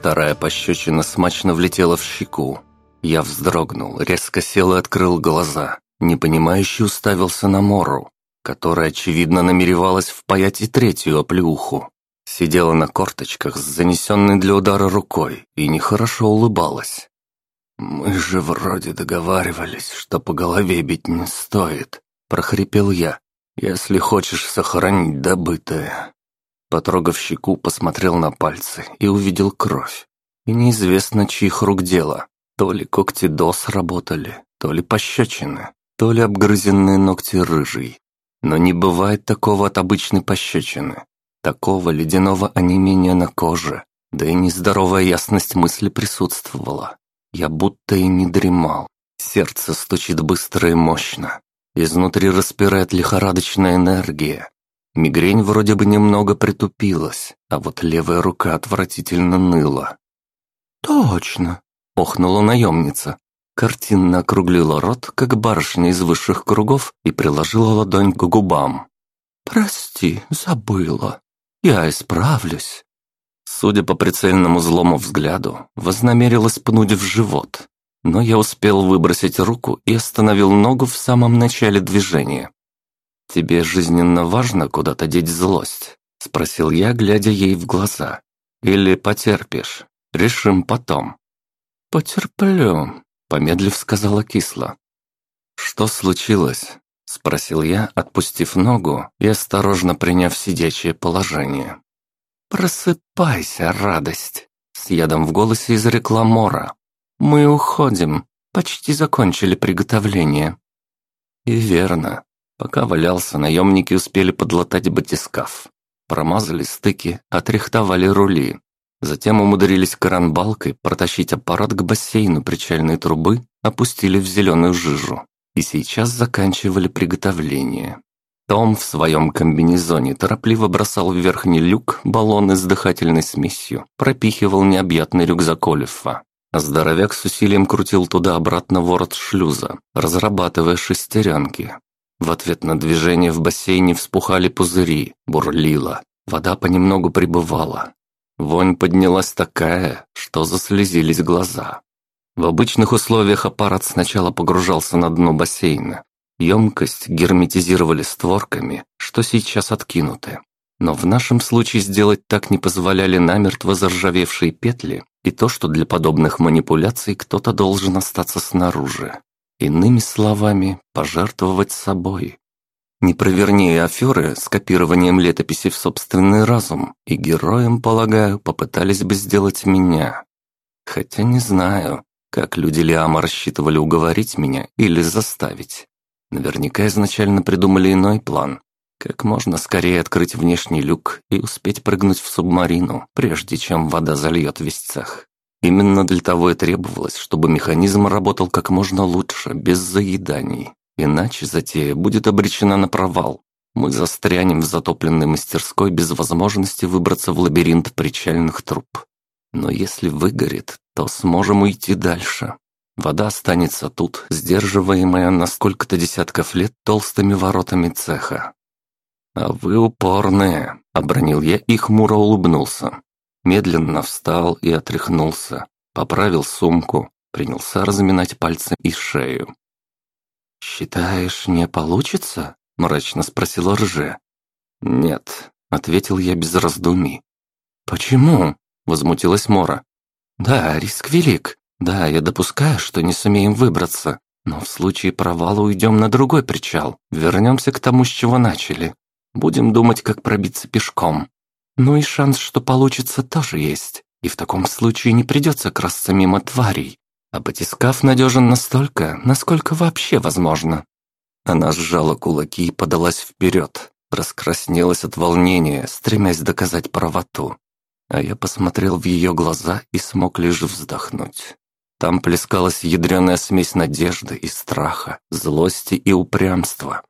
Вторая пощечина смачно влетела в щеку. Я вздрогнул, резко сел и открыл глаза. Непонимающе уставился на Мору, которая, очевидно, намеревалась впаять и третью оплеуху. Сидела на корточках с занесенной для удара рукой и нехорошо улыбалась. «Мы же вроде договаривались, что по голове бить не стоит», — прохрипел я. «Если хочешь сохранить добытое». Потрогав щеку, посмотрел на пальцы и увидел кровь. И неизвестно, чьих рук дело. То ли когти дос работали, то ли пощечины, то ли обгрызенные ногти рыжий. Но не бывает такого от обычной пощечины. Такого ледяного онемения на коже, да и нездоровая ясность мысли присутствовала. Я будто и не дремал. Сердце стучит быстро и мощно. Изнутри распирает лихорадочная энергия. Мигрень вроде бы немного притупилась, а вот левая рука отвратительно ныла. «Точно!» — охнула наемница. Картинно округлила рот, как барышня из высших кругов, и приложила ладонь к губам. «Прости, забыла. Я исправлюсь». Судя по прицельному злому взгляду, вознамерилась пнуть в живот. Но я успел выбросить руку и остановил ногу в самом начале движения. «Тебе жизненно важно куда-то деть злость?» — спросил я, глядя ей в глаза. «Или потерпишь? Решим потом». «Потерплю», — помедлив сказала кисло. «Что случилось?» — спросил я, отпустив ногу и осторожно приняв сидячее положение. «Просыпайся, радость!» — с ядом в голосе изрекла Мора. «Мы уходим. Почти закончили приготовление». И верно. Пока валялся, наемники успели подлатать батискаф. Промазали стыки, отрихтовали рули. Затем умудрились кранбалкой протащить аппарат к бассейну причальной трубы, опустили в зеленую жижу. И сейчас заканчивали приготовление. Том в своем комбинезоне торопливо бросал в верхний люк баллоны с дыхательной смесью, пропихивал необъятный рюкзак Олифа. А здоровяк с усилием крутил туда-обратно ворот шлюза, разрабатывая шестеренки. В ответ на движение в бассейне вспухали пузыри, бурлило. Вода понемногу прибывала. Вонь поднялась такая, что заслезились глаза. В обычных условиях аппарат сначала погружался на дно бассейна, Емкость герметизировали створками, что сейчас откинуты. Но в нашем случае сделать так не позволяли намертво заржавевшие петли и то, что для подобных манипуляций кто-то должен остаться снаружи. Иными словами, пожертвовать собой. Не проверни аферы с копированием летописи в собственный разум, и героям, полагаю, попытались бы сделать меня. Хотя не знаю, как люди Лиама рассчитывали уговорить меня или заставить. Наверняка изначально придумали иной план. Как можно скорее открыть внешний люк и успеть прыгнуть в субмарину, прежде чем вода зальет весь цех. Именно для того и требовалось, чтобы механизм работал как можно лучше, без заеданий. Иначе затея будет обречена на провал. Мы застрянем в затопленной мастерской без возможности выбраться в лабиринт причальных труб. Но если выгорит, то сможем уйти дальше. Вода останется тут, сдерживаемая на сколько-то десятков лет толстыми воротами цеха. «А вы упорные», — обронил я и хмуро улыбнулся. Медленно встал и отряхнулся, поправил сумку, принялся разминать пальцы и шею. «Считаешь, не получится?» — мрачно спросила Рже. «Нет», — ответил я без раздумий. «Почему?» — возмутилась Мора. «Да, риск велик. Да, я допускаю, что не сумеем выбраться, но в случае провала уйдем на другой причал, вернемся к тому, с чего начали. Будем думать, как пробиться пешком. Ну и шанс, что получится, тоже есть. И в таком случае не придется красться мимо тварей. А батискаф надежен настолько, насколько вообще возможно. Она сжала кулаки и подалась вперед, раскраснелась от волнения, стремясь доказать правоту. А я посмотрел в ее глаза и смог лишь вздохнуть. Там плескалась ядреная смесь надежды и страха, злости и упрямства.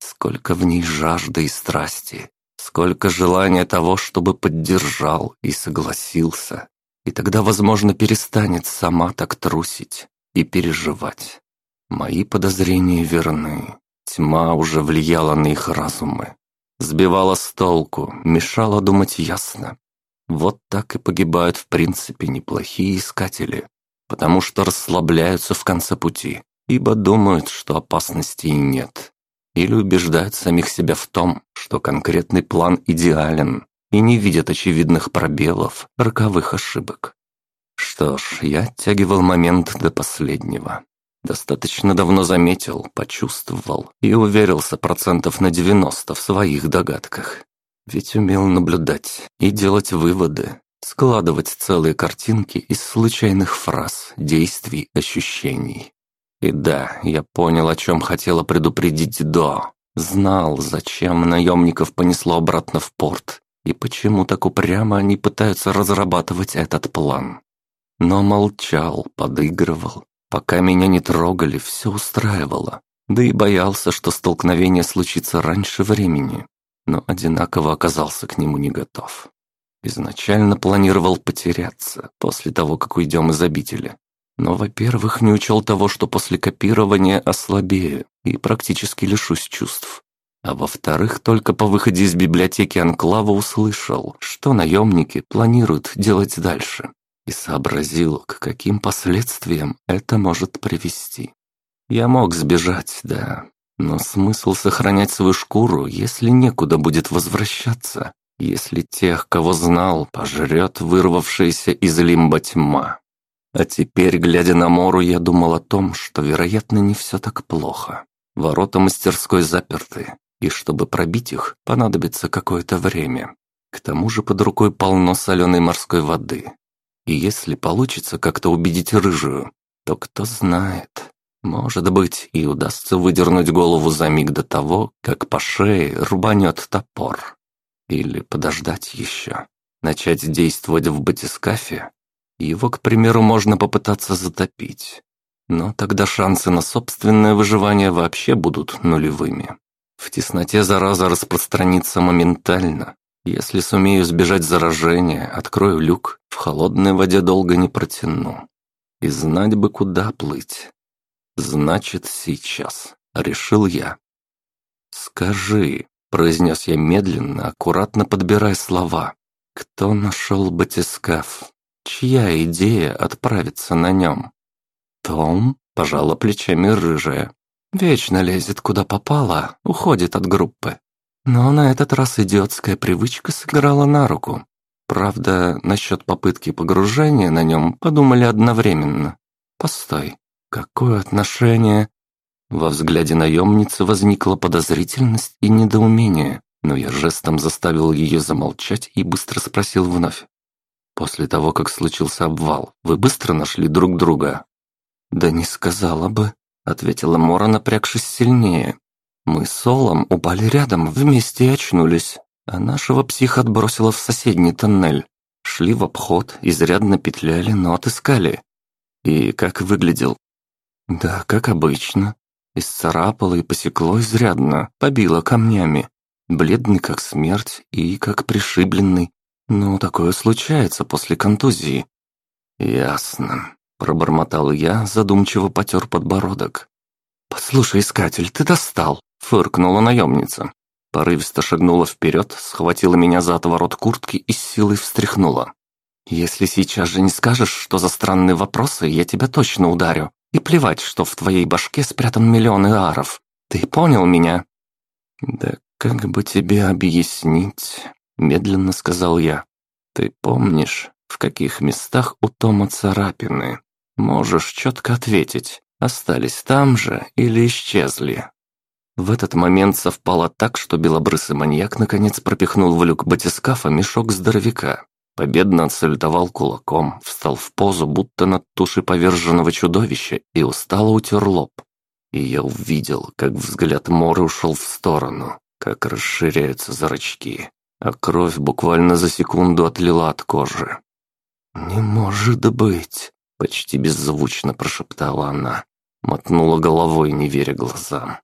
Сколько в ней жажды и страсти, сколько желания того, чтобы поддержал и согласился. И тогда, возможно, перестанет сама так трусить и переживать. Мои подозрения верны. Тьма уже влияла на их разумы. Сбивала с толку, мешала думать ясно. Вот так и погибают в принципе неплохие искатели, потому что расслабляются в конце пути, ибо думают, что опасности нет. Или убеждают самих себя в том, что конкретный план идеален, и не видят очевидных пробелов, роковых ошибок. Что ж, я оттягивал момент до последнего. Достаточно давно заметил, почувствовал и уверился процентов на 90 в своих догадках. Ведь умел наблюдать и делать выводы, складывать целые картинки из случайных фраз, действий, ощущений. И да, я понял, о чем хотела предупредить до. Знал, зачем наемников понесло обратно в порт, и почему так упрямо они пытаются разрабатывать этот план. Но молчал, подыгрывал. Пока меня не трогали, все устраивало. Да и боялся, что столкновение случится раньше времени. Но одинаково оказался к нему не готов. Изначально планировал потеряться после того, как уйдем из обители. Но, во-первых, не учел того, что после копирования ослабею и практически лишусь чувств. А во-вторых, только по выходе из библиотеки Анклава услышал, что наемники планируют делать дальше и сообразил, к каким последствиям это может привести. Я мог сбежать, да, но смысл сохранять свою шкуру, если некуда будет возвращаться, если тех, кого знал, пожрет вырвавшаяся из лимба тьма. А теперь, глядя на Мору, я думал о том, что, вероятно, не все так плохо. Ворота мастерской заперты, и чтобы пробить их, понадобится какое-то время. К тому же под рукой полно соленой морской воды, и если получится как-то убедить рыжую, то кто знает. Может быть, и удастся выдернуть голову за миг до того, как по шее рубанет топор. Или подождать еще. Начать действовать в батискафе. Его, к примеру, можно попытаться затопить. Но тогда шансы на собственное выживание вообще будут нулевыми. В тесноте зараза распространится моментально, если сумею сбежать заражения, открою люк, в холодной воде долго не протяну. И знать бы, куда плыть. Значит, сейчас, решил я. «Скажи», — произнес я медленно, аккуратно подбирая слова, «кто нашел батискаф? Чья идея отправиться на нем?» «Том?» — пожала плечами рыжая. «Вечно лезет, куда попало, уходит от группы. Но на этот раз идиотская привычка сыграла на руку. Правда, насчет попытки погружения на нем подумали одновременно. Постой, какое отношение? Во взгляде наемницы возникла подозрительность и недоумение, но я жестом заставил ее замолчать и быстро спросил вновь. «После того, как случился обвал, вы быстро нашли друг друга?» «Да не сказала бы», — ответила Мора, напрягшись сильнее. Мы с Солом упали рядом, вместе и очнулись, а нашего психа отбросило в соседний тоннель. Шли в обход, изрядно петляли, но отыскали. И как выглядел? Да, как обычно. Исцарапало и посекло изрядно, побило камнями. Бледный как смерть и как пришибленный. Но такое случается после контузии. Ясно. Пробормотал я, задумчиво потер подбородок. «Послушай, искатель, ты достал!» Фыркнула наемница. Порывисто шагнула вперед, схватила меня за отворот куртки и с силой встряхнула. «Если сейчас же не скажешь, что за странные вопросы, я тебя точно ударю. И плевать, что в твоей башке спрятан миллион иаров. Ты понял меня?» «Да как бы тебе объяснить?» — медленно сказал я. «Ты помнишь, в каких местах у Тома царапины? Можешь четко ответить, остались там же или исчезли?» В этот момент совпало так, что белобрысый маньяк наконец пропихнул в люк батискафа мешок здоровяка. Победно отсалютовал кулаком, встал в позу, будто над тушей поверженного чудовища, и устало утер лоб. И я увидел, как взгляд Моры ушел в сторону, как расширяются зрачки, а кровь буквально за секунду отлила от кожи. «Не может быть!» — почти беззвучно прошептала она, мотнула головой, не веря глазам.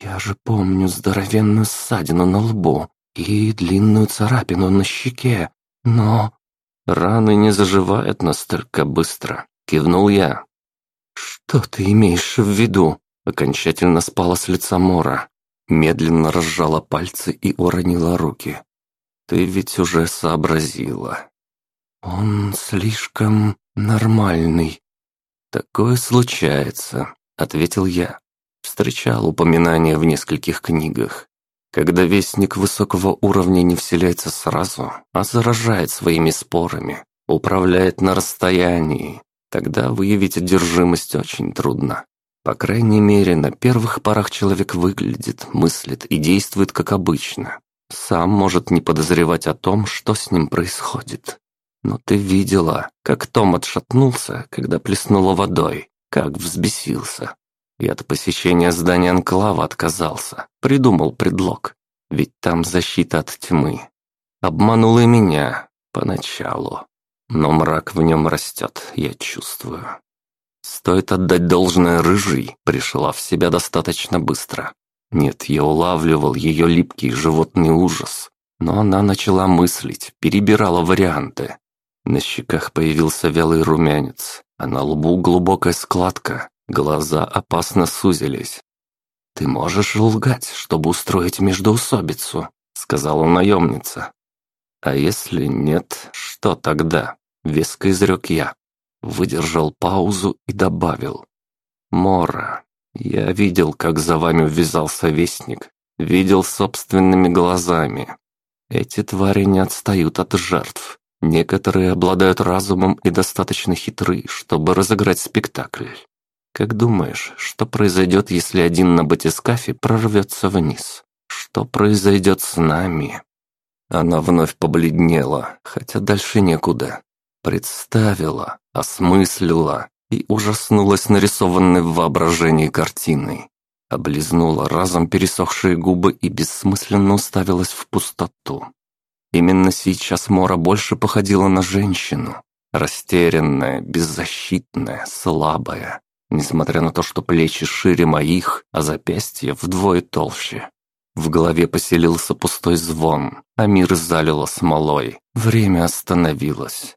Я же помню здоровенную ссадину на лбу и длинную царапину на щеке, но... Раны не заживают настолько быстро, кивнул я. Что ты имеешь в виду? Окончательно спала с лица Мора. Медленно разжала пальцы и уронила руки. Ты ведь уже сообразила. «Он слишком нормальный». «Такое случается», — ответил я. Встречал упоминания в нескольких книгах. Когда вестник высокого уровня не вселяется сразу, а заражает своими спорами, управляет на расстоянии, тогда выявить одержимость очень трудно. По крайней мере, на первых порах человек выглядит, мыслит и действует как обычно. Сам может не подозревать о том, что с ним происходит. Но ты видела, как Том отшатнулся, когда плеснула водой, как взбесился. И от посещения здания Анклава отказался, придумал предлог. Ведь там защита от тьмы. Обманул и меня поначалу. Но мрак в нем растет, я чувствую. Стоит отдать должное рыжий, пришла в себя достаточно быстро. Нет, я улавливал ее липкий животный ужас. Но она начала мыслить, перебирала варианты. На щеках появился вялый румянец, а на лбу глубокая складка, глаза опасно сузились. «Ты можешь лгать, чтобы устроить междоусобицу», — сказала наемница. «А если нет, что тогда?» — веско изрек я. Выдержал паузу и добавил. «Мора, я видел, как за вами ввязался вестник, видел собственными глазами. Эти твари не отстают от жертв, Некоторые обладают разумом и достаточно хитры, чтобы разыграть спектакль. Как думаешь, что произойдет, если один на батискафе прорвется вниз? Что произойдет с нами? Она вновь побледнела, хотя дальше некуда. Представила, осмыслила и ужаснулась нарисованной в воображении картиной. Облизнула разом пересохшие губы и бессмысленно уставилась в пустоту. Именно сейчас Мора больше походила на женщину. Растерянная, беззащитная, слабая. Несмотря на то, что плечи шире моих, а запястья вдвое толще. В голове поселился пустой звон, а мир залило смолой. Время остановилось.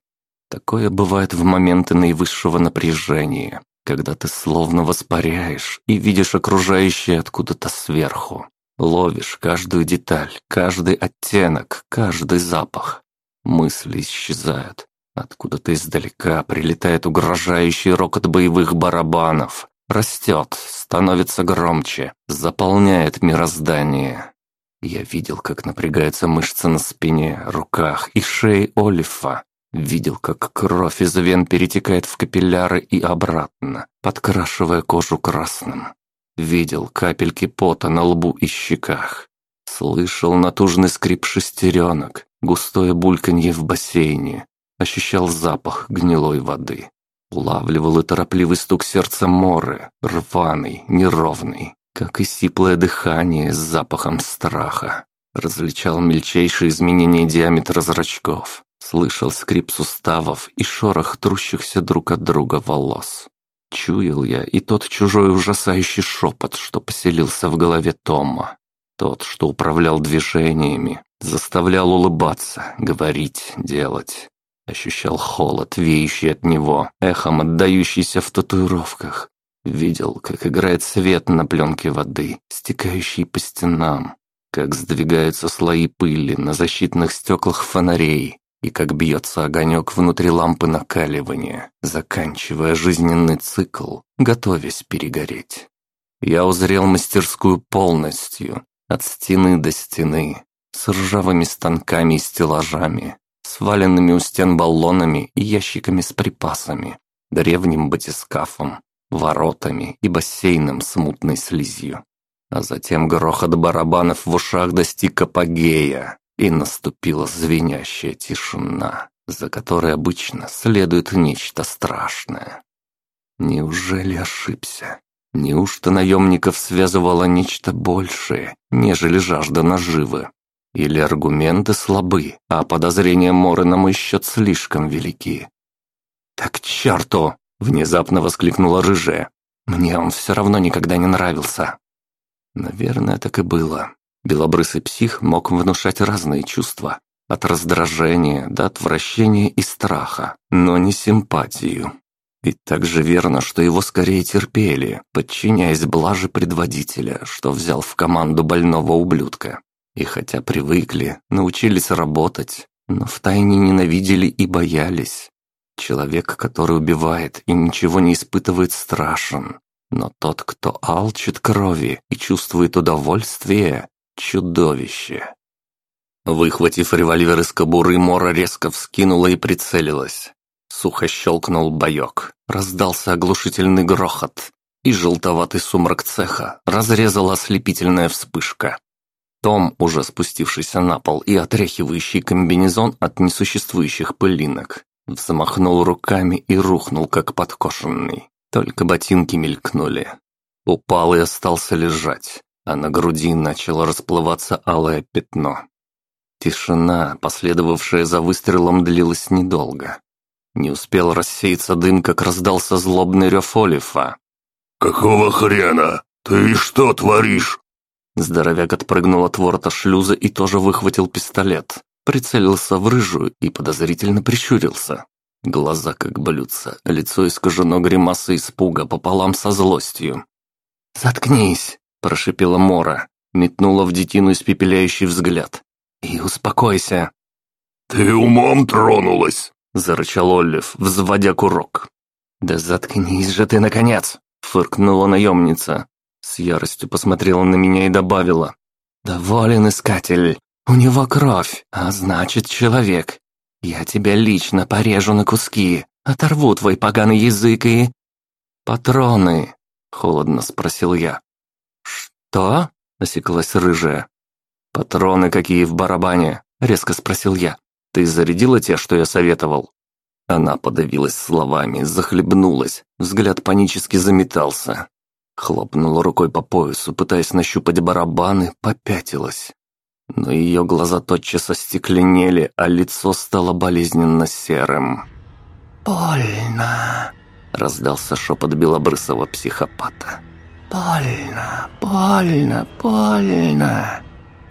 Такое бывает в моменты наивысшего напряжения, когда ты словно воспаряешь и видишь окружающее откуда-то сверху. Ловишь каждую деталь, каждый оттенок, каждый запах. Мысли исчезают. Откуда-то издалека прилетает угрожающий рокот боевых барабанов. Растет, становится громче, заполняет мироздание. Я видел, как напрягаются мышцы на спине, руках и шее Олифа. Видел, как кровь из вен перетекает в капилляры и обратно, подкрашивая кожу красным. Видел капельки пота на лбу и щеках. Слышал натужный скрип шестеренок, густое бульканье в бассейне. Ощущал запах гнилой воды. Улавливал и торопливый стук сердца Моры, рваный, неровный, как и сиплое дыхание с запахом страха. Различал мельчайшие изменения диаметра зрачков. Слышал скрип суставов и шорох трущихся друг от друга волос. Чуял я и тот чужой ужасающий шепот, что поселился в голове Тома. Тот, что управлял движениями, заставлял улыбаться, говорить, делать. Ощущал холод, веющий от него, эхом отдающийся в татуировках. Видел, как играет свет на пленке воды, стекающей по стенам, как сдвигаются слои пыли на защитных стеклах фонарей, и как бьется огонек внутри лампы накаливания, заканчивая жизненный цикл, готовясь перегореть. Я узрел мастерскую полностью, от стены до стены, с ржавыми станками и стеллажами, сваленными у стен баллонами и ящиками с припасами, древним батискафом, воротами и бассейном с мутной слизью. А затем грохот барабанов в ушах достиг апогея, и наступила звенящая тишина, за которой обычно следует нечто страшное. Неужели ошибся? Неужто наемников связывало нечто большее, нежели жажда наживы? Или аргументы слабы, а подозрения Моры на счет слишком велики? «Так черту!» — внезапно воскликнула рыжая. «Мне он все равно никогда не нравился». Наверное, так и было. Белобрысый псих мог внушать разные чувства, от раздражения до отвращения и страха, но не симпатию. Ведь так же верно, что его скорее терпели, подчиняясь блаже предводителя, что взял в команду больного ублюдка. И хотя привыкли, научились работать, но втайне ненавидели и боялись. Человек, который убивает и ничего не испытывает, страшен. Но тот, кто алчит крови и чувствует удовольствие – чудовище. Выхватив револьвер из кобуры, Мора резко вскинула и прицелилась. Сухо щелкнул боек, раздался оглушительный грохот, и желтоватый сумрак цеха разрезала ослепительная вспышка. Том, уже спустившийся на пол и отряхивающий комбинезон от несуществующих пылинок, взмахнул руками и рухнул, как подкошенный. Только ботинки мелькнули. Упал и остался лежать, а на груди начало расплываться алое пятно. Тишина, последовавшая за выстрелом, длилась недолго. Не успел рассеяться дым, как раздался злобный рев Олифа. «Какого хрена? Ты что творишь?» Здоровяк отпрыгнул от ворота шлюза и тоже выхватил пистолет. Прицелился в рыжую и подозрительно прищурился. Глаза как блюдца, лицо искажено гримасой испуга пополам со злостью. «Заткнись!» – прошипела Мора, метнула в детину испепеляющий взгляд. «И успокойся!» «Ты умом тронулась!» – зарычал Оллив, взводя курок. «Да заткнись же ты, наконец!» – фыркнула наемница. С яростью посмотрела на меня и добавила. «Доволен, искатель. У него кровь, а значит, человек. Я тебя лично порежу на куски, оторву твой поганый язык и...» «Патроны?» — холодно спросил я. «Что?» — осеклась рыжая. «Патроны какие в барабане?» — резко спросил я. «Ты зарядила те, что я советовал?» Она подавилась словами, захлебнулась, взгляд панически заметался. Хлопнула рукой по поясу, пытаясь нащупать барабаны, попятилась. Но ее глаза тотчас остекленели, а лицо стало болезненно серым. «Больно!» — раздался шепот белобрысого психопата. «Больно, больно, больно!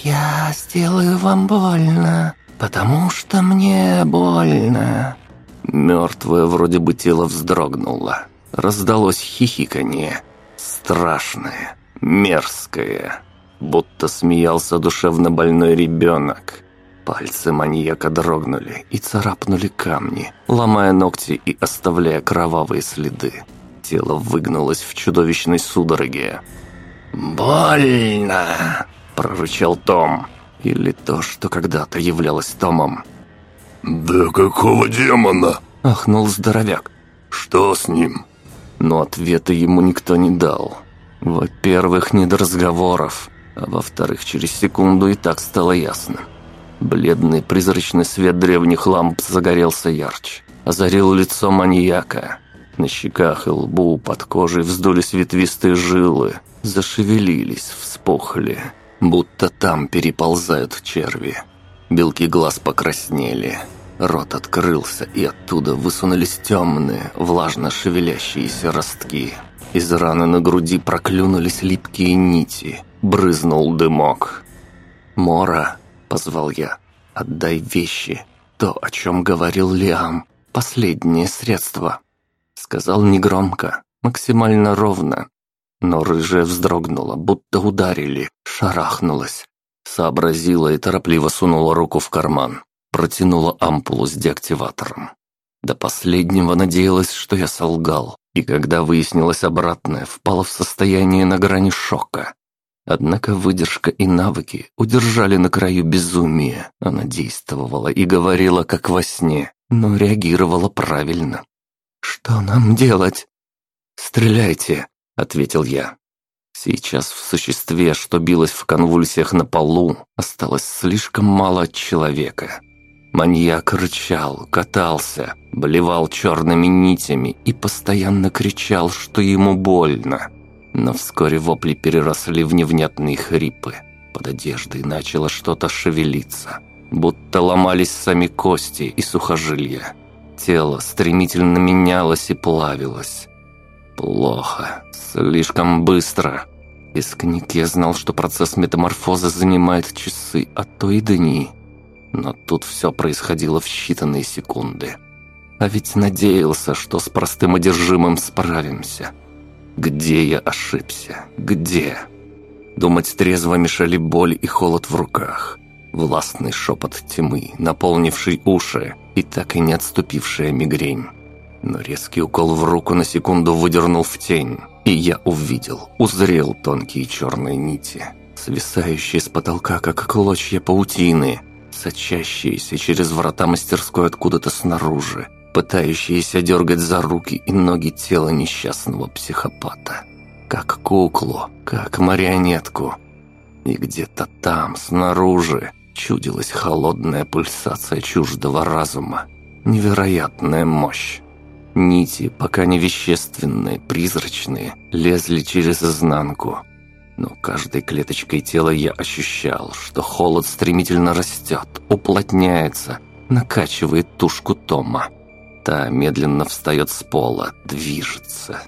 Я сделаю вам больно, потому что мне больно!» Мертвое вроде бы тело вздрогнуло. Раздалось хихиканье. Страшное, мерзкое будто смеялся душевно больной ребенок. Пальцы маньяка дрогнули и царапнули камни, ломая ногти и оставляя кровавые следы. Тело выгнулось в чудовищной судороге. «Больно!» – прорычал Том. Или то, что когда-то являлось Томом. «Да какого демона?» – ахнул здоровяк. «Что с ним?» Но ответа ему никто не дал. Во-первых, не до разговоров а во-вторых, через секунду и так стало ясно. Бледный призрачный свет древних ламп загорелся ярче, озарил лицо маньяка. На щеках и лбу под кожей вздулись ветвистые жилы, зашевелились, вспухли, будто там переползают черви. Белки глаз покраснели, рот открылся, и оттуда высунулись темные, влажно шевелящиеся ростки. Из раны на груди проклюнулись липкие нити, брызнул дымок. «Мора», — позвал я, — «отдай вещи, то, о чем говорил Лиам, последнее средство». Сказал негромко, максимально ровно, но рыжая вздрогнула, будто ударили, шарахнулась. Сообразила и торопливо сунула руку в карман, протянула ампулу с деактиватором. До последнего надеялась, что я солгал, и когда выяснилось обратное, впала в состояние на грани шока. Однако выдержка и навыки удержали на краю безумия. Она действовала и говорила, как во сне, но реагировала правильно. «Что нам делать?» «Стреляйте», — ответил я. Сейчас в существе, что билось в конвульсиях на полу, осталось слишком мало человека. Маньяк рычал, катался, блевал черными нитями и постоянно кричал, что ему больно. Но вскоре вопли переросли в невнятные хрипы. Под одеждой начало что-то шевелиться, будто ломались сами кости и сухожилия. Тело стремительно менялось и плавилось. Плохо, слишком быстро. Из книг я знал, что процесс метаморфоза занимает часы, а то и дни. Но тут все происходило в считанные секунды. А ведь надеялся, что с простым одержимым справимся. Где я ошибся? Где? Думать трезво мешали боль и холод в руках. Властный шепот тьмы, наполнивший уши и так и не отступившая мигрень. Но резкий укол в руку на секунду выдернул в тень, и я увидел, узрел тонкие черные нити, свисающие с потолка, как клочья паутины, сочащиеся через врата мастерской откуда-то снаружи, пытающиеся дергать за руки и ноги тела несчастного психопата. Как куклу, как марионетку. И где-то там, снаружи, чудилась холодная пульсация чуждого разума. Невероятная мощь. Нити, пока не вещественные, призрачные, лезли через изнанку. Но каждой клеточкой тела я ощущал, что холод стремительно растет, уплотняется, накачивает тушку Тома. Та медленно встает с пола, движется.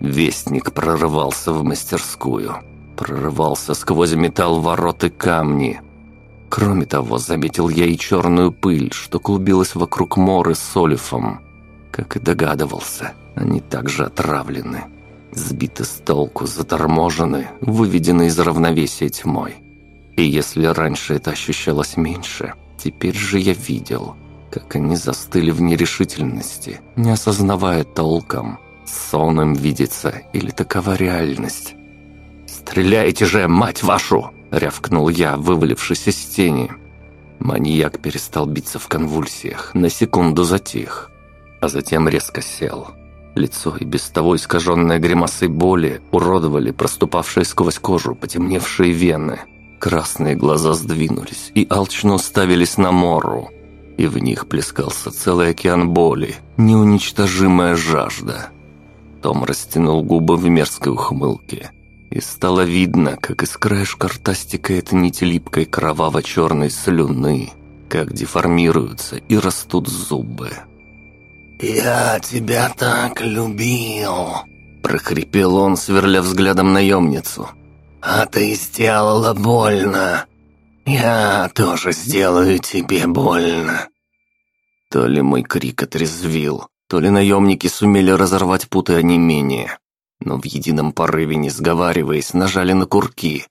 Вестник прорывался в мастерскую. Прорывался сквозь металл ворот и камни. Кроме того, заметил я и черную пыль, что клубилась вокруг Моры с Олифом. Как и догадывался, они также отравлены. Сбиты с толку, заторможены, выведены из равновесия тьмой. И если раньше это ощущалось меньше, теперь же я видел, как они застыли в нерешительности, не осознавая толком, сон им видится или такова реальность. «Стреляйте же, мать вашу!» — рявкнул я, вывалившись из тени. Маньяк перестал биться в конвульсиях, на секунду затих а затем резко сел. Лицо и без того искаженное гримасой боли уродовали проступавшие сквозь кожу потемневшие вены. Красные глаза сдвинулись и алчно уставились на Мору. И в них плескался целый океан боли, неуничтожимая жажда. Том растянул губы в мерзкой ухмылке. И стало видно, как из краешка рта стекает нить липкой кроваво-черной слюны, как деформируются и растут зубы. «Я тебя так любил!» Прохрипел он, сверля взглядом наемницу. «А ты сделала больно! Я тоже сделаю тебе больно!» То ли мой крик отрезвил, то ли наемники сумели разорвать путы онемения, но в едином порыве, не сговариваясь, нажали на курки.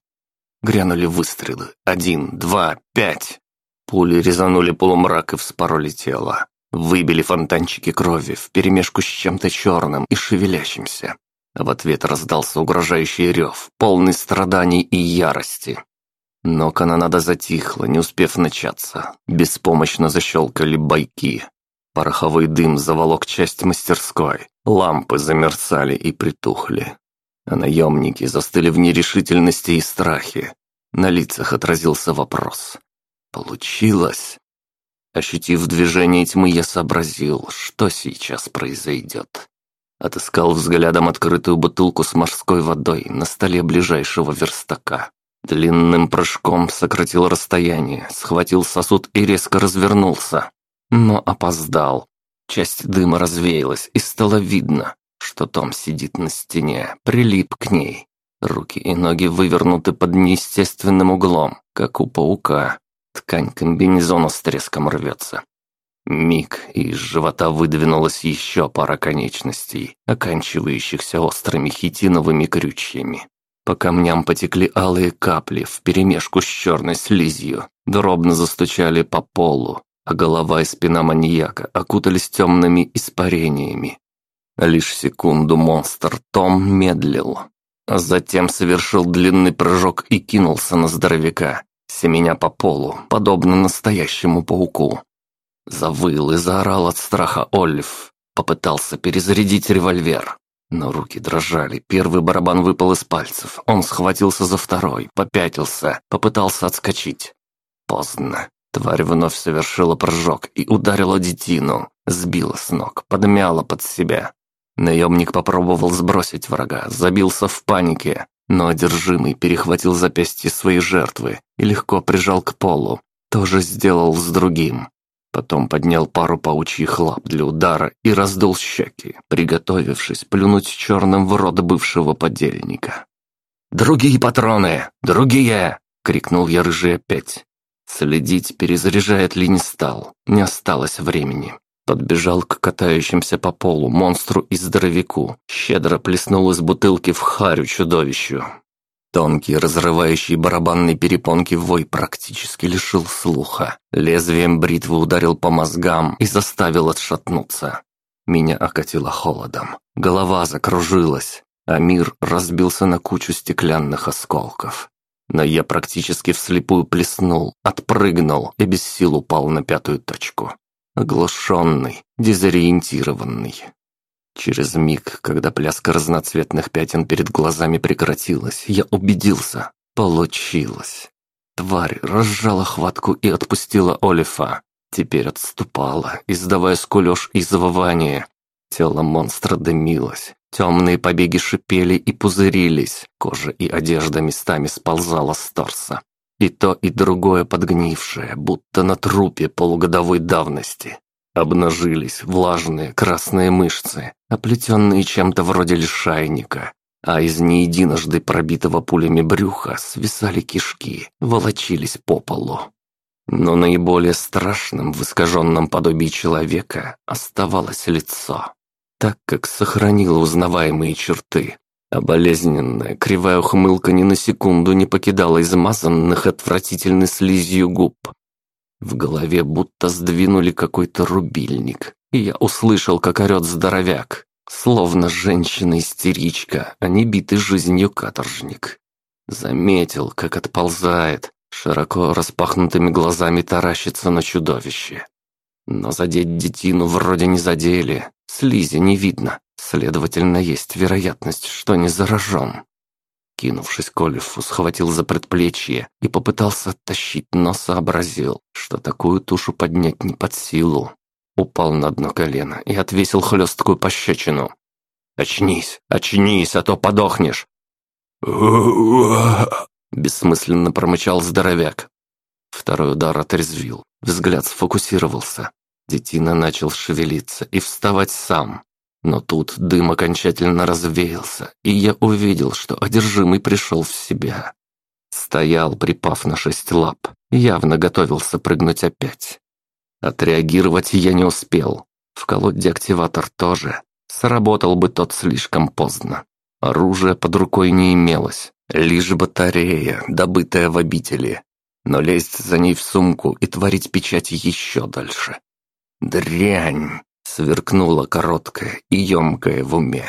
Грянули выстрелы. Один, два, пять. Пули резанули полумрак и вспороли тело. Выбили фонтанчики крови вперемешку с чем-то черным и шевелящимся. В ответ раздался угрожающий рев, полный страданий и ярости. Но канонада затихла, не успев начаться. Беспомощно защелкали байки. Пороховой дым заволок часть мастерской. Лампы замерцали и притухли. А наемники застыли в нерешительности и страхе. На лицах отразился вопрос. «Получилось?» Ощутив движение тьмы, я сообразил, что сейчас произойдет. Отыскал взглядом открытую бутылку с морской водой на столе ближайшего верстака. Длинным прыжком сократил расстояние, схватил сосуд и резко развернулся. Но опоздал. Часть дыма развеялась, и стало видно, что Том сидит на стене, прилип к ней. Руки и ноги вывернуты под неестественным углом, как у паука. Ткань комбинезона с треском рвется. Миг, и из живота выдвинулась еще пара конечностей, оканчивающихся острыми хитиновыми крючьями. По камням потекли алые капли вперемешку с черной слизью, дробно застучали по полу, а голова и спина маньяка окутались темными испарениями. Лишь секунду монстр Том медлил, а затем совершил длинный прыжок и кинулся на здоровяка, семеня по полу, подобно настоящему пауку. Завыл и заорал от страха Олив. Попытался перезарядить револьвер. Но руки дрожали, первый барабан выпал из пальцев. Он схватился за второй, попятился, попытался отскочить. Поздно. Тварь вновь совершила прыжок и ударила детину, сбила с ног, подмяла под себя. Наемник попробовал сбросить врага, забился в панике, но одержимый перехватил запястье своей жертвы и легко прижал к полу. Тоже сделал с другим. Потом поднял пару паучьих лап для удара и раздул щеки, приготовившись плюнуть черным в рот бывшего подельника. «Другие патроны! Другие!» — крикнул я рыжий опять. Следить, перезаряжает ли не стал, не осталось времени. Подбежал к катающимся по полу монстру и здоровяку, щедро плеснул из бутылки в харю чудовищу. Тонкий, разрывающий барабанные перепонки вой практически лишил слуха. Лезвием бритвы ударил по мозгам и заставил отшатнуться. Меня окатило холодом. Голова закружилась, а мир разбился на кучу стеклянных осколков. Но я практически вслепую плеснул, отпрыгнул и без сил упал на пятую точку. Оглушенный, дезориентированный. Через миг, когда пляска разноцветных пятен перед глазами прекратилась, я убедился. Получилось. Тварь разжала хватку и отпустила Олифа. Теперь отступала, издавая скулёж и завывание. Тело монстра дымилось. Темные побеги шипели и пузырились. Кожа и одежда местами сползала с торса. И то, и другое подгнившее, будто на трупе полугодовой давности. Обнажились влажные красные мышцы, оплетенные чем-то вроде лишайника, а из неединожды пробитого пулями брюха свисали кишки, волочились по полу. Но наиболее страшным в искаженном подобии человека оставалось лицо, так как сохранило узнаваемые черты, а болезненная кривая ухмылка ни на секунду не покидала измазанных отвратительной слизью губ. В голове будто сдвинули какой-то рубильник, и я услышал, как орет здоровяк, словно женщина-истеричка, а не битый жизнью каторжник. Заметил, как отползает, широко распахнутыми глазами таращится на чудовище. Но задеть детину вроде не задели, слизи не видно, следовательно, есть вероятность, что не заражен. Кинувшись к Олифу, схватил за предплечье и попытался оттащить, но сообразил, что такую тушу поднять не под силу. Упал на одно колено и отвесил хлесткую пощечину. «Очнись, очнись, а то подохнешь!» Бессмысленно промычал здоровяк. Второй удар отрезвил, взгляд сфокусировался. Детина начал шевелиться и вставать сам. Но тут дым окончательно развеялся, и я увидел, что одержимый пришел в себя. Стоял, припав на шесть лап, явно готовился прыгнуть опять. Отреагировать я не успел. Вколоть деактиватор тоже. Сработал бы тот слишком поздно. Оружия под рукой не имелось, лишь батарея, добытая в обители. Но лезть за ней в сумку и творить печать еще дальше. Дрянь! Сверкнуло короткое и емкое в уме.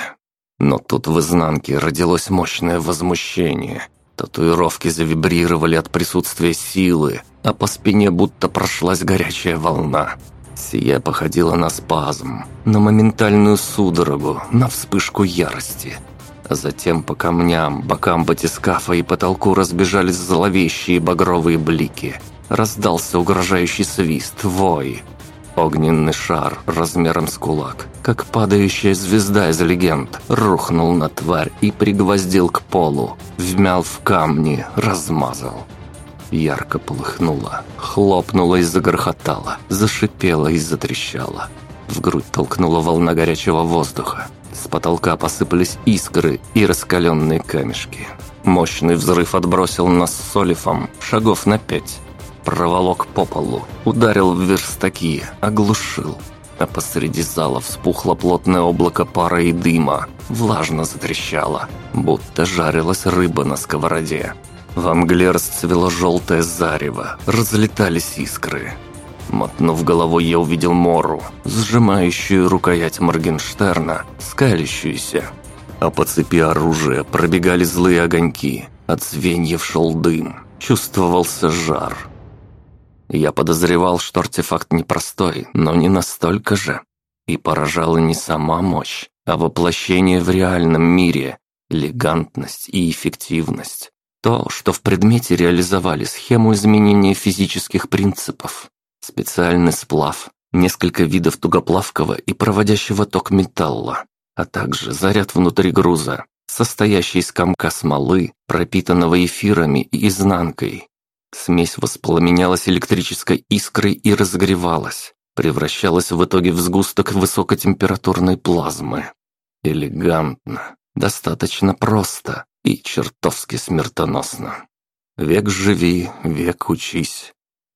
Но тут в изнанке родилось мощное возмущение. Татуировки завибрировали от присутствия силы, а по спине будто прошлась горячая волна. Сия походила на спазм, на моментальную судорогу, на вспышку ярости. Затем по камням, бокам батискафа и потолку разбежались зловещие багровые блики. Раздался угрожающий свист, вой. Огненный шар размером с кулак, как падающая звезда из легенд, рухнул на тварь и пригвоздил к полу, вмял в камни, размазал. Ярко полыхнуло, хлопнуло и загрохотало, зашипело и затрещало. В грудь толкнула волна горячего воздуха. С потолка посыпались искры и раскаленные камешки. Мощный взрыв отбросил нас с Солифом шагов на пять проволок по полу, ударил в верстаки, оглушил. А посреди зала вспухло плотное облако пара и дыма, влажно затрещало, будто жарилась рыба на сковороде. В мгле расцвело желтое зарево, разлетались искры. Мотнув головой, я увидел Мору, сжимающую рукоять Моргенштерна, скалящуюся. А по цепи оружия пробегали злые огоньки, от звеньев шел дым, чувствовался жар. Я подозревал, что артефакт непростой, но не настолько же. И поражала не сама мощь, а воплощение в реальном мире, элегантность и эффективность. То, что в предмете реализовали схему изменения физических принципов. Специальный сплав, несколько видов тугоплавкого и проводящего ток металла, а также заряд внутри груза, состоящий из комка смолы, пропитанного эфирами и изнанкой, Смесь воспламенялась электрической искрой и разогревалась, превращалась в итоге в сгусток высокотемпературной плазмы. Элегантно, достаточно просто и чертовски смертоносно. Век живи, век учись.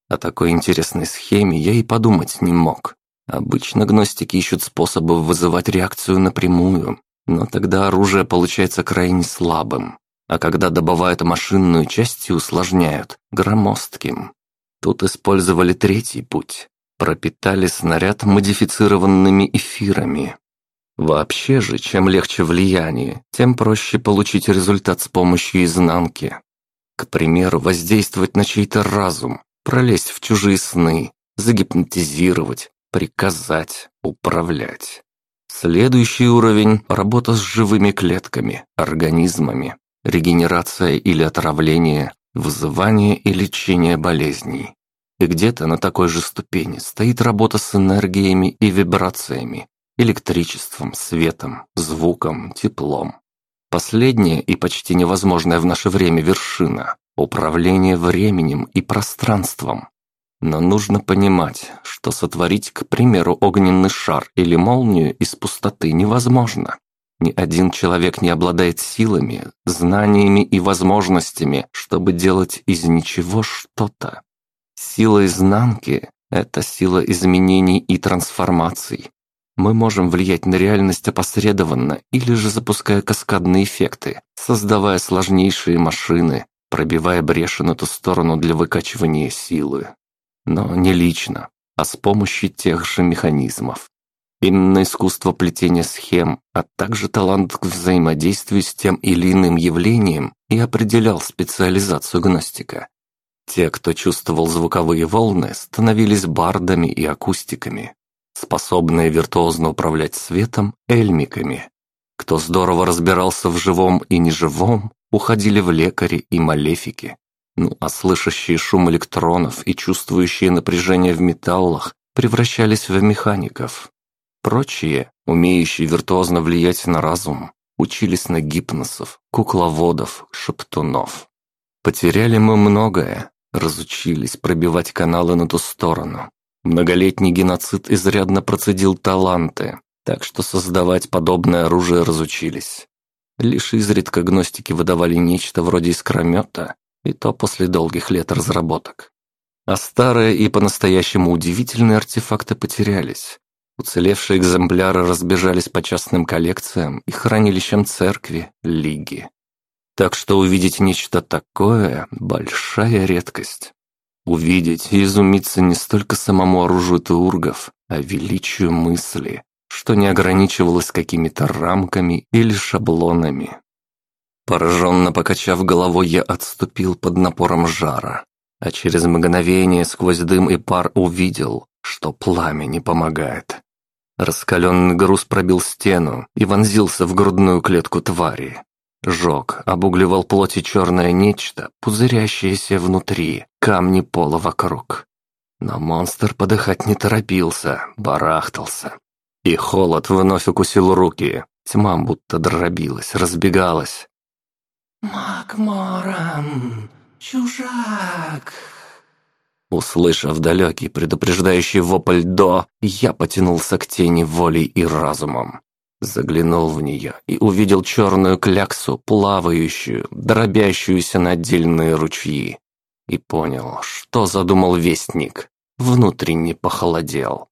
О такой интересной схеме я и подумать не мог. Обычно гностики ищут способы вызывать реакцию напрямую, но тогда оружие получается крайне слабым. а когда добывают машинную часть и усложняют – громоздким. Тут использовали третий путь. Пропитали снаряд модифицированными эфирами. Вообще же, чем легче влияние, тем проще получить результат с помощью изнанки. К примеру, воздействовать на чей-то разум, пролезть в чужие сны, загипнотизировать, приказать, управлять. Следующий уровень – работа с живыми клетками, организмами, регенерация или отравление, вызывание и лечение болезней. И где-то на такой же ступени стоит работа с энергиями и вибрациями, электричеством, светом, звуком, теплом. Последняя и почти невозможная в наше время вершина – управление временем и пространством. Но нужно понимать, что сотворить, к примеру, огненный шар или молнию из пустоты невозможно. Ни один человек не обладает силами, знаниями и возможностями, чтобы делать из ничего что-то. Сила изнанки – это сила изменений и трансформаций. Мы можем влиять на реальность опосредованно или же запуская каскадные эффекты, создавая сложнейшие машины, пробивая ту сторону для выкачивания силы. Но не лично, а с помощью тех же механизмов. Именно искусство плетения схем, а также талант к взаимодействию с тем или иным явлением и определял специализацию гностика. Те, кто чувствовал звуковые волны, становились бардами и акустиками, способные виртуозно управлять светом – эльмиками. Кто здорово разбирался в живом и неживом, уходили в лекари и малефики. Ну а слышащие шум электронов и чувствующие напряжение в металлах превращались в механиков. Прочие, умеющие виртуозно влиять на разум, учились на гипносов, кукловодов, шептунов. Потеряли мы многое, разучились пробивать каналы на ту сторону. Многолетний геноцид изрядно процедил таланты, так что создавать подобное оружие разучились. Лишь изредка гностики выдавали нечто вроде искромета, и то после долгих лет разработок. А старые и по-настоящему удивительные артефакты потерялись, Уцелевшие экземпляры разбежались по частным коллекциям и хранилищам церкви, лиги. Так что увидеть нечто такое – большая редкость. Увидеть и изумиться не столько самому оружию теургов, а величию мысли, что не ограничивалось какими-то рамками или шаблонами. Пораженно покачав головой, я отступил под напором жара, а через мгновение сквозь дым и пар увидел, что пламя не помогает. Раскаленный груз пробил стену и вонзился в грудную клетку твари. Жег, обугливал плоти черное нечто, пузырящееся внутри, камни пола вокруг. Но монстр подыхать не торопился, барахтался. И холод вновь укусил руки. Тьма будто дробилась, разбегалась. «Макморан, чужак!» Услышав далекий предупреждающий вопль «до», я потянулся к тени волей и разумом. Заглянул в нее и увидел черную кляксу, плавающую, дробящуюся на отдельные ручьи. И понял, что задумал вестник. Внутренне похолодел.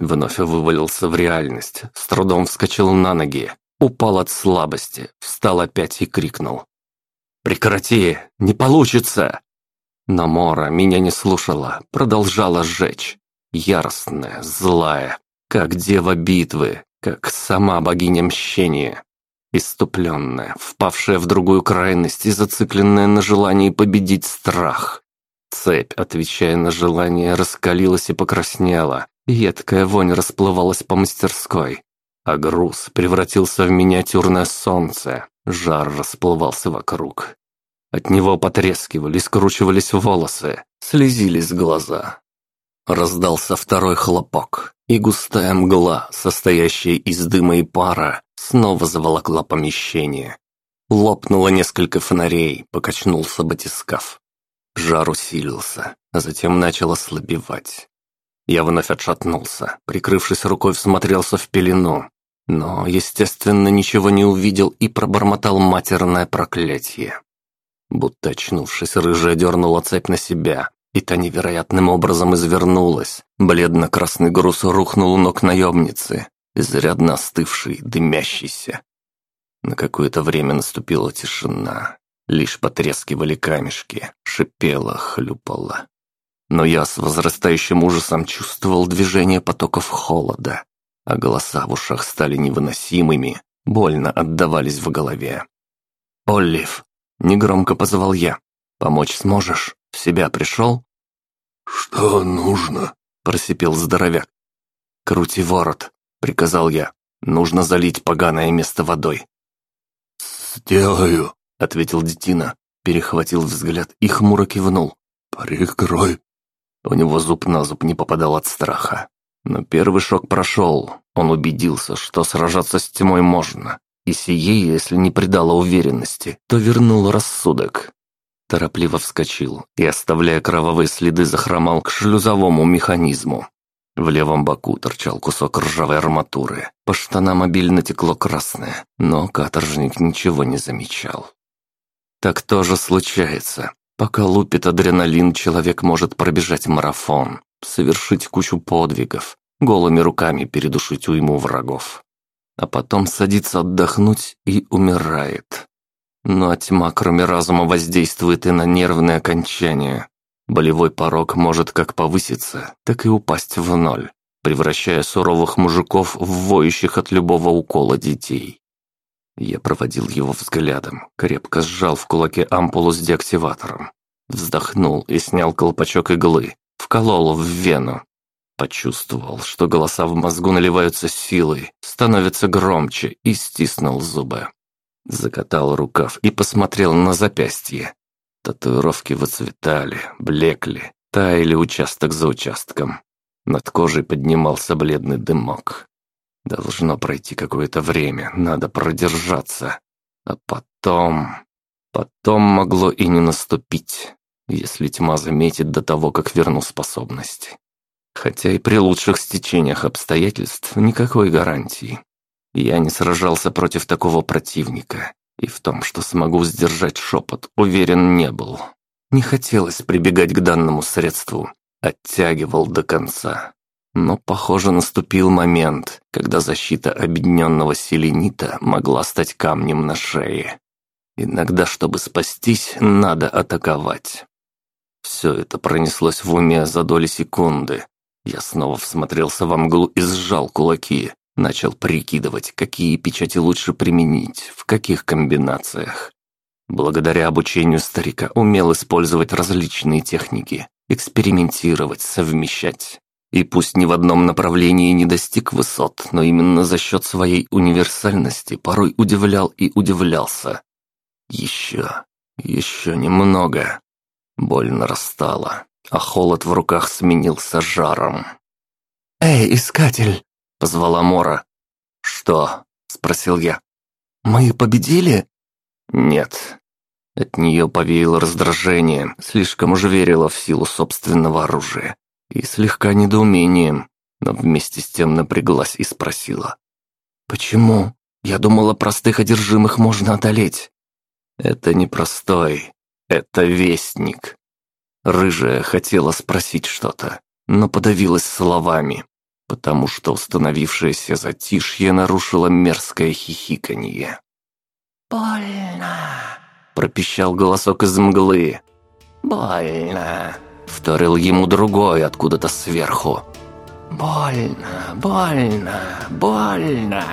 Вновь вывалился в реальность, с трудом вскочил на ноги, упал от слабости, встал опять и крикнул. «Прекрати! Не получится!» Но Мора меня не слушала, продолжала сжечь. Яростная, злая, как дева битвы, как сама богиня мщения. Иступленная, впавшая в другую крайность и зацикленная на желании победить страх. Цепь, отвечая на желание, раскалилась и покраснела, едкая вонь расплывалась по мастерской. А груз превратился в миниатюрное солнце, жар расплывался вокруг. От него потрескивали, скручивались волосы, слезились глаза. Раздался второй хлопок, и густая мгла, состоящая из дыма и пара, снова заволокла помещение. Лопнуло несколько фонарей, покачнулся батискаф. Жар усилился, а затем начал ослабевать. Я вновь отшатнулся, прикрывшись рукой, всмотрелся в пелену, но, естественно, ничего не увидел и пробормотал матерное проклятие. Будто очнувшись, рыжая дернула цепь на себя, и та невероятным образом извернулась. Бледно-красный груз рухнул у ног наемницы, изрядно остывший, дымящийся. На какое-то время наступила тишина, Лишь потрескивали камешки, шипело, хлюпало. Но я с возрастающим ужасом чувствовал движение потоков холода, а голоса в ушах стали невыносимыми, больно отдавались в голове. «Оллив!» — негромко позвал я. «Помочь сможешь? В себя пришел?» «Что нужно?» — просипел здоровяк. «Крути ворот», — приказал я. «Нужно залить поганое место водой». «Сделаю», — ответил детина, перехватил взгляд и хмуро кивнул. «Прикрой». У него зуб на зуб не попадал от страха. Но первый шок прошел. Он убедился, что сражаться с тьмой можно. И сие, если не придало уверенности, то вернул рассудок. Торопливо вскочил и, оставляя кровавые следы, захромал к шлюзовому механизму. В левом боку торчал кусок ржавой арматуры. По штанам обильно текло красное, но каторжник ничего не замечал. Так тоже случается. Пока лупит адреналин, человек может пробежать марафон, совершить кучу подвигов, голыми руками передушить уйму врагов. А потом садится отдохнуть и умирает. Ну а тьма, кроме разума, воздействует и на нервные окончания. Болевой порог может как повыситься, так и упасть в ноль, превращая суровых мужиков в воющих от любого укола детей. Я проводил его взглядом, крепко сжал в кулаке ампулу с деактиватором. Вздохнул и снял колпачок иглы, вколол в вену. Почувствовал, что голоса в мозгу наливаются силой, становятся громче и стиснул зубы. Закатал рукав и посмотрел на запястье. Татуировки выцветали, блекли, таяли участок за участком. Над кожей поднимался бледный дымок. Должно пройти какое-то время, надо продержаться. А потом... Потом могло и не наступить, если тьма заметит до того, как верну способности. Хотя и при лучших стечениях обстоятельств никакой гарантии. Я не сражался против такого противника, и в том, что смогу сдержать шепот, уверен не был. Не хотелось прибегать к данному средству, оттягивал до конца. Но, похоже, наступил момент, когда защита объединенного селенита могла стать камнем на шее. Иногда, чтобы спастись, надо атаковать. Все это пронеслось в уме за доли секунды. Я снова всмотрелся во мглу и сжал кулаки. Начал прикидывать, какие печати лучше применить, в каких комбинациях. Благодаря обучению старика умел использовать различные техники, экспериментировать, совмещать. И пусть ни в одном направлении не достиг высот, но именно за счет своей универсальности порой удивлял и удивлялся. Еще, еще немного. Боль нарастала, а холод в руках сменился жаром. «Эй, искатель!» — позвала Мора. «Что?» — спросил я. «Мы победили?» «Нет». От нее повеяло раздражение, слишком уж верила в силу собственного оружия и слегка недоумением, но вместе с тем напряглась и спросила. «Почему? Я думала, простых одержимых можно одолеть». «Это не простой, это вестник». Рыжая хотела спросить что-то, но подавилась словами, потому что установившееся затишье нарушило мерзкое хихиканье. «Больно!» — пропищал голосок из мглы. «Больно!» Вторил ему другой откуда-то сверху. «Больно, больно, больно!»